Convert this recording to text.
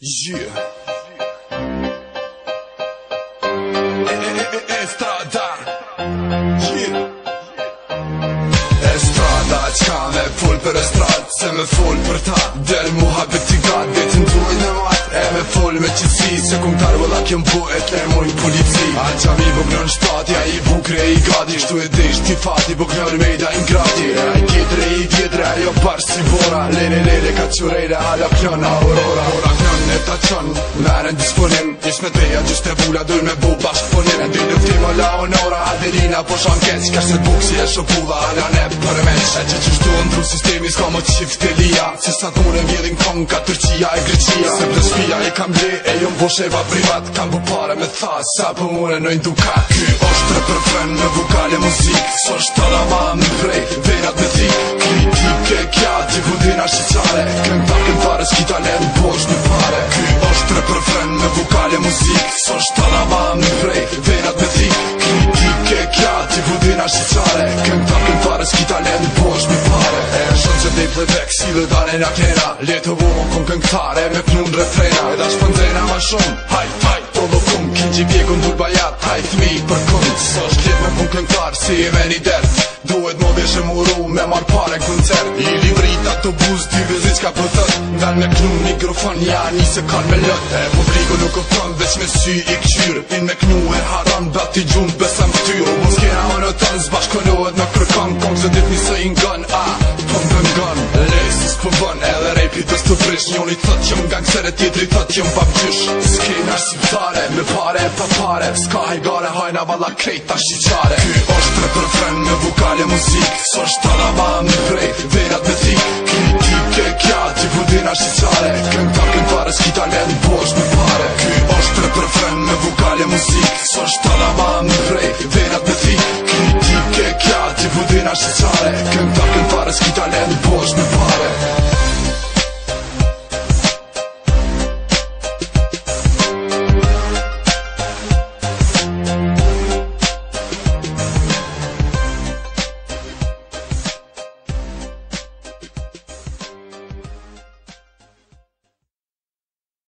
Yeah. Estrada yeah. Estrada qka me full për estrada Se me full për ta Del mu habit t'i gat Vetin t'uj në mat E me full me si Se kum t'arvo la kem bu E t'le mojnë polici A qam i bukron shpati A i bukre i gati Shtu e dish t'i fati Bukron me i da ingrati E a i kjetre i vjetre A jo parë si bora Lele lele ka A la pjona aurora ta qon Mere në disponim Ish me teja gjysht e vula Doj me bu bashk funim E dy lufti më la onora Adelina po shan kec Kesh se buk si e shokuva Ala ne përmen E që që shtu ndru sistemi Ska më qift e lia Si sa të mure vjedin kong Ka tërqia e greqia Se për spia i kam gje E ju mbo sheva privat Kam bu pare me tha Sa po për mure nojnë duka Ky është për përfren Në vukale muzik So të lava më prej Së është të në vanë një vrej, vejnë me thik Kini ti ke kja, ti vudin ashtë të care Këm të këm fare, s'ki talent, po është mi fare E në shënë që dhejt dhe vek, si dhe dane nga kena Letë të vonë, kom këtare, me pëllun dhe frena E dash pëndë ma shumë, haj, haj, po dhe që i pjekon dhur bajat, haj, mi për Së është letë me pëllun kënë si e me një derë Dohet më beshe më ru me marrë pare koncert I li vrit ato buz t'i vizit s'ka pëthët Nga në knu mikrofon, ja njëse kanë me lët E publiko nuk o fëm veç me sy i këqyrë Pin me knu e haran dhe t'i gjumë besa më tyru Mos kena më në tënë zbashkonohet në kërkan Kom se dit një së ingën a të frish Njoni thët jëm gangsere, tjetri thët jëm babgjysh Skina si pëtare, me pare e pa pare Ska hajgare, hajna valla krejta shqiqare Ky është tre për frend me vokale muzik Së është tala va në prej, verat me thik Ky ti ke kja, ti vundina shqiqare Këm takin fare, skita me në bosh me fare Ky është tre për frend me vokale muzik Së është tala va në prej, verat me thik Ky ti ke kja, ti vundina shqiqare Këm takin fare,